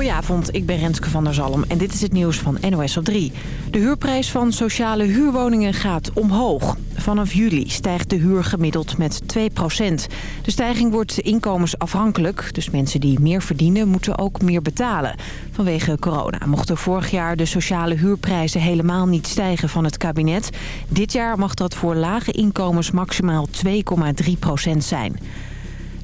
Goedenavond, ik ben Renske van der Zalm en dit is het nieuws van NOS op 3. De huurprijs van sociale huurwoningen gaat omhoog. Vanaf juli stijgt de huur gemiddeld met 2% De stijging wordt inkomensafhankelijk, dus mensen die meer verdienen moeten ook meer betalen. Vanwege corona mochten vorig jaar de sociale huurprijzen helemaal niet stijgen van het kabinet. Dit jaar mag dat voor lage inkomens maximaal 2,3% zijn.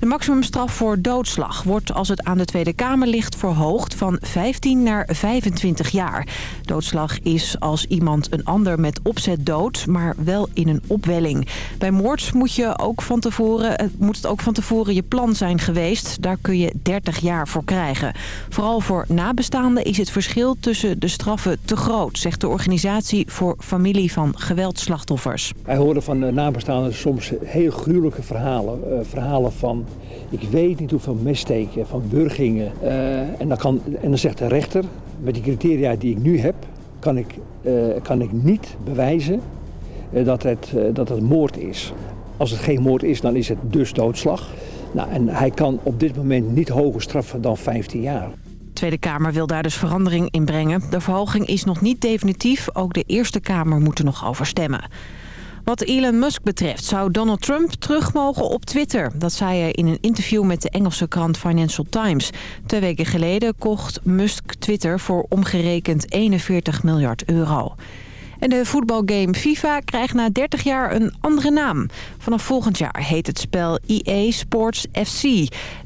De maximumstraf voor doodslag wordt als het aan de Tweede Kamer ligt verhoogd van 15 naar 25 jaar. Doodslag is als iemand een ander met opzet dood, maar wel in een opwelling. Bij moord moet, je ook van tevoren, eh, moet het ook van tevoren je plan zijn geweest. Daar kun je 30 jaar voor krijgen. Vooral voor nabestaanden is het verschil tussen de straffen te groot, zegt de organisatie voor familie van geweldslachtoffers. Wij horen van nabestaanden soms heel gruwelijke verhalen. Uh, verhalen van ik weet niet hoeveel missteken, van burgingen. Uh, en, dan kan, en dan zegt de rechter, met die criteria die ik nu heb, kan ik, uh, kan ik niet bewijzen uh, dat, het, dat het moord is. Als het geen moord is, dan is het dus doodslag. Nou, en hij kan op dit moment niet hoger straffen dan 15 jaar. De Tweede Kamer wil daar dus verandering in brengen. De verhoging is nog niet definitief. Ook de Eerste Kamer moet er nog over stemmen. Wat Elon Musk betreft zou Donald Trump terug mogen op Twitter. Dat zei hij in een interview met de Engelse krant Financial Times. Twee weken geleden kocht Musk Twitter voor omgerekend 41 miljard euro. En de voetbalgame FIFA krijgt na 30 jaar een andere naam. Vanaf volgend jaar heet het spel EA Sports FC.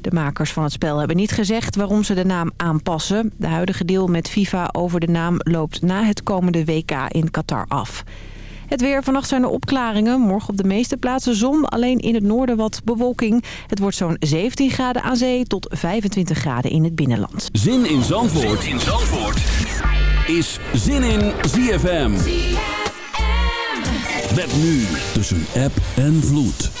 De makers van het spel hebben niet gezegd waarom ze de naam aanpassen. De huidige deal met FIFA over de naam loopt na het komende WK in Qatar af. Het weer, vannacht zijn er opklaringen. Morgen op de meeste plaatsen zon, alleen in het noorden wat bewolking. Het wordt zo'n 17 graden aan zee tot 25 graden in het binnenland. Zin in Zandvoort, zin in Zandvoort. is Zin in ZFM. ZFM. Met nu tussen app en vloed.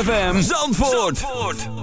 ZFM Zandvoort. Zandvoort.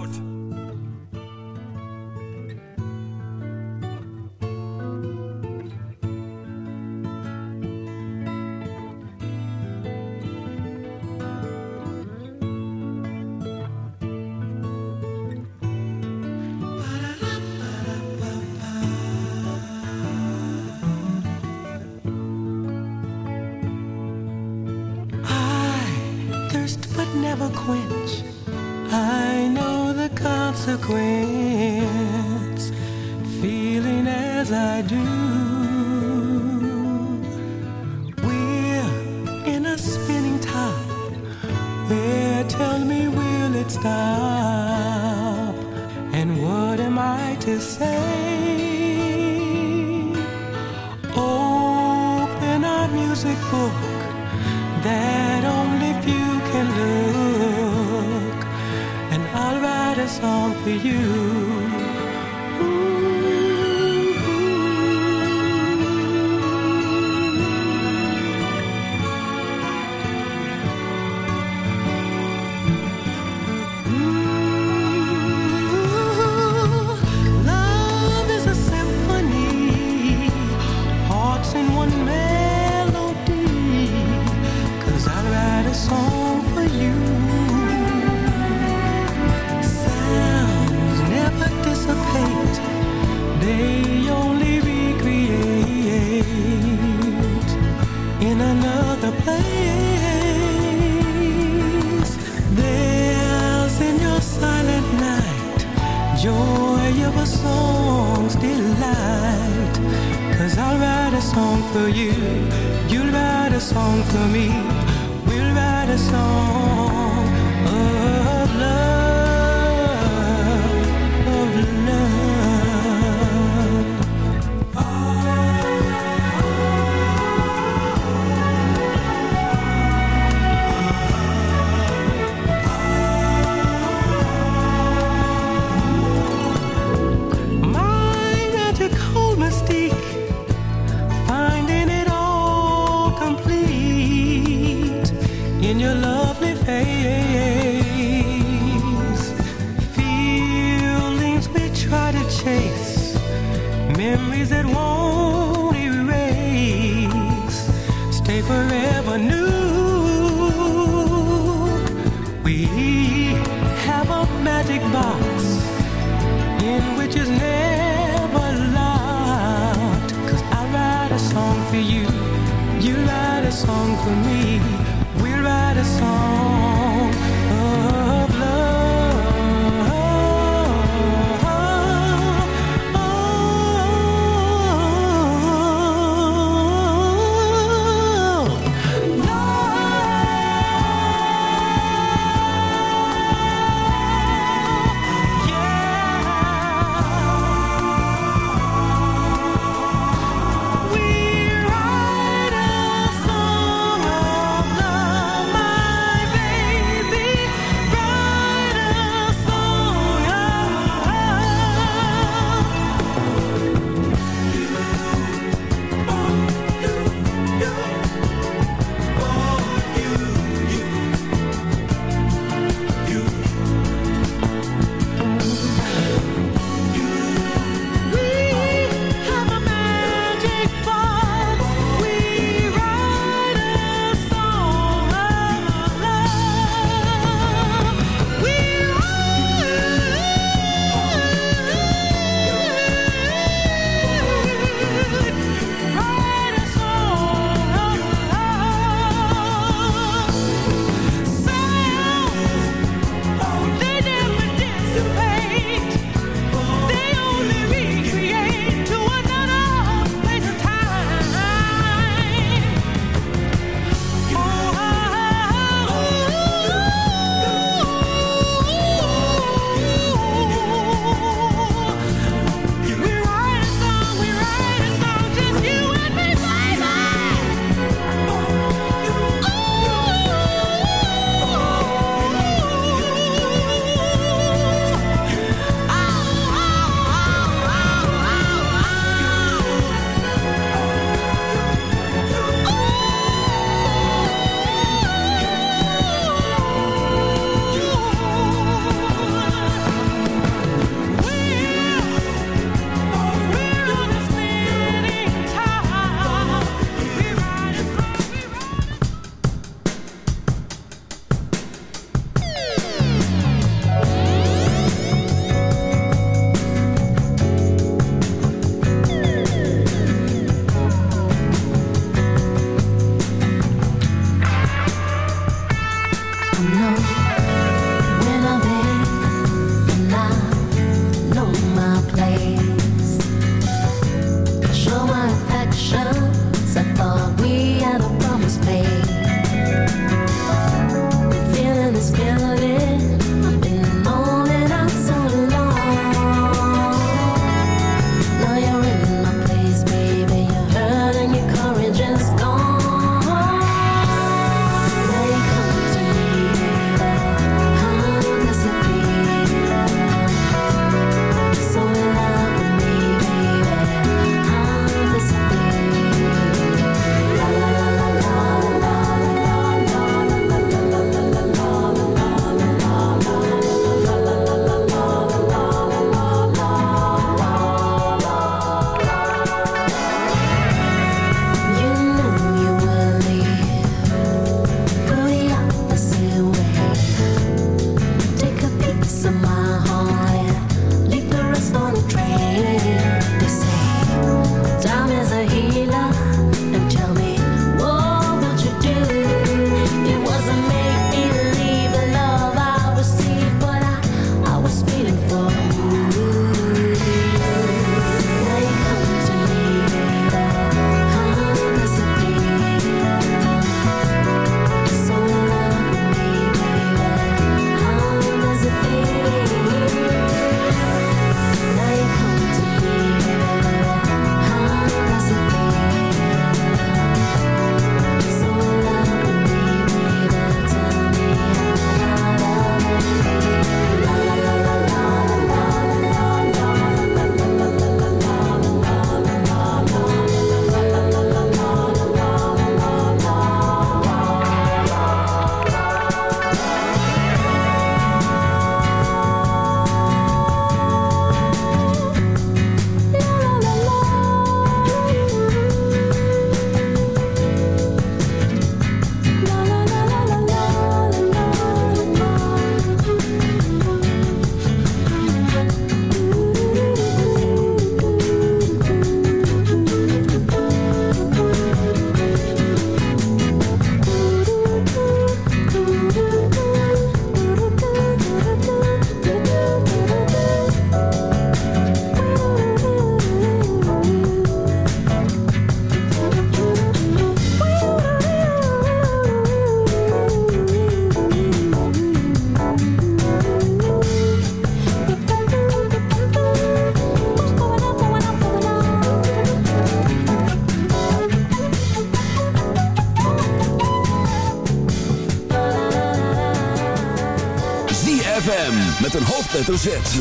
Hoofdletter Z.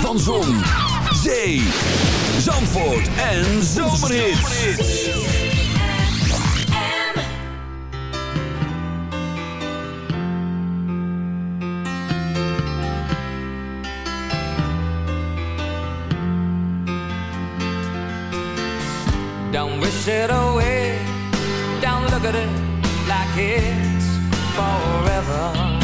Van Zon, Zee, Zandvoort en Zomerhits. Don't wish it away. Don't look at it like it's forever.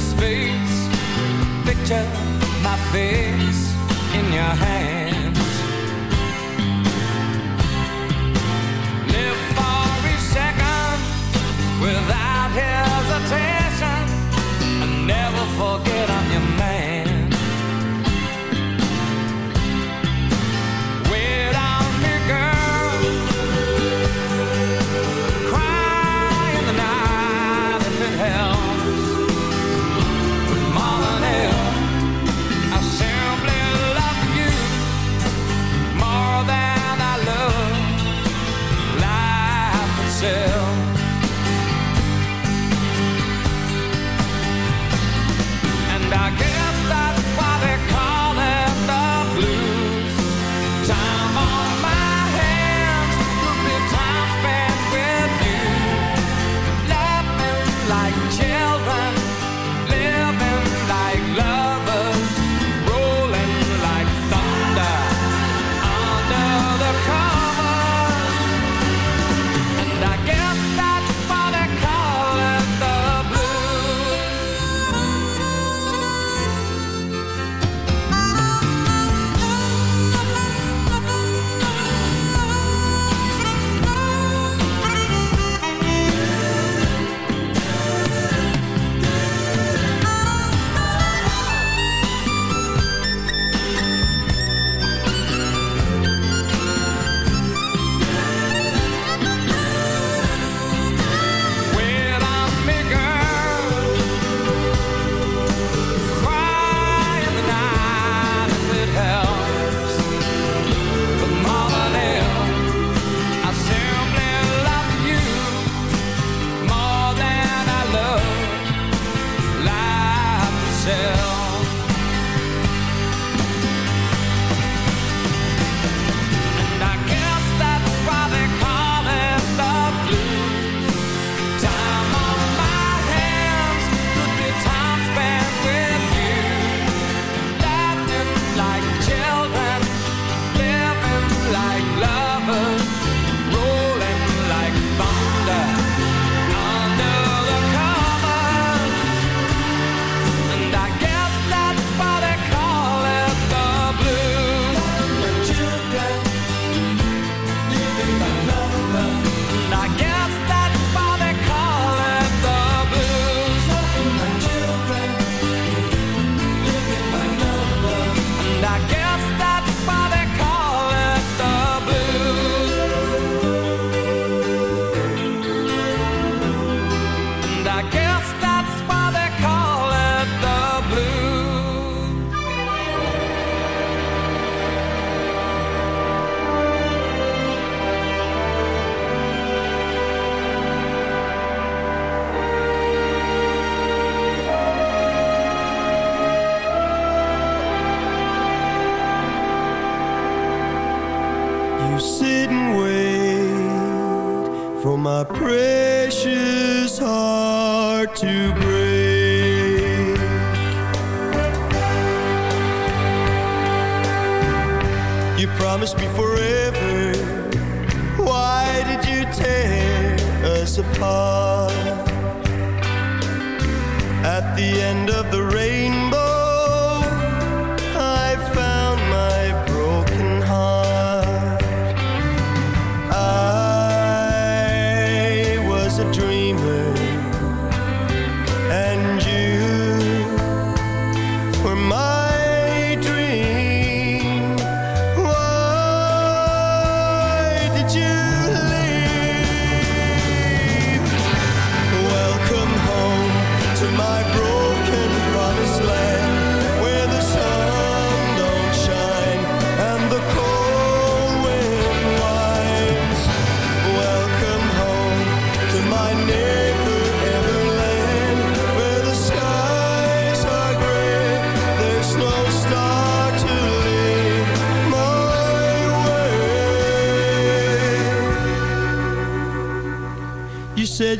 space. Picture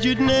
you'd never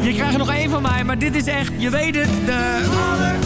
Je krijgt nog één van mij, maar dit is echt, je weet het, de...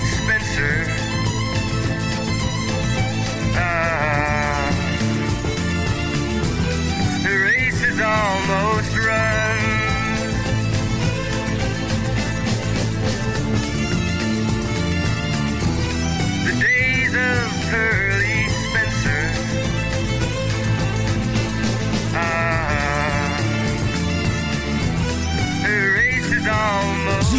Pearly Spencer. Ah, the race is almost ZFM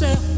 yourself.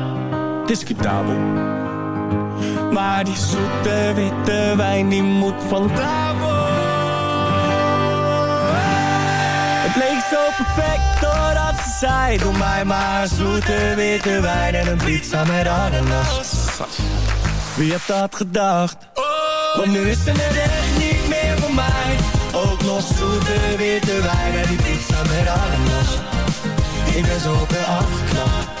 discutabel. Maar die zoete witte wijn die moet van tafel. Het leek zo perfect doordat ze zei Doe mij maar zoete witte wijn en een pizza met ananas Wie had dat gedacht? Want nu is het echt niet meer voor mij Ook nog zoete witte wijn en die pizza met ananas Ik ben zo op afgeknapt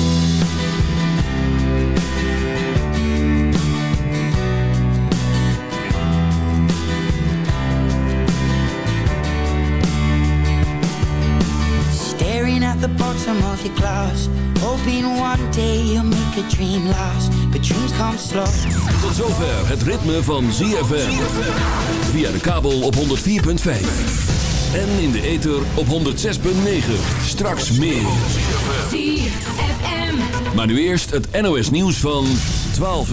Bottom of your glass, hoping one day you'll make a dream last, but dreams come slow. Tot zover het ritme van ZFM. Via de kabel op 104.5. En in de ether op 106.9. Straks meer. ZFM. Maar nu eerst het NOS nieuws van 12 uur.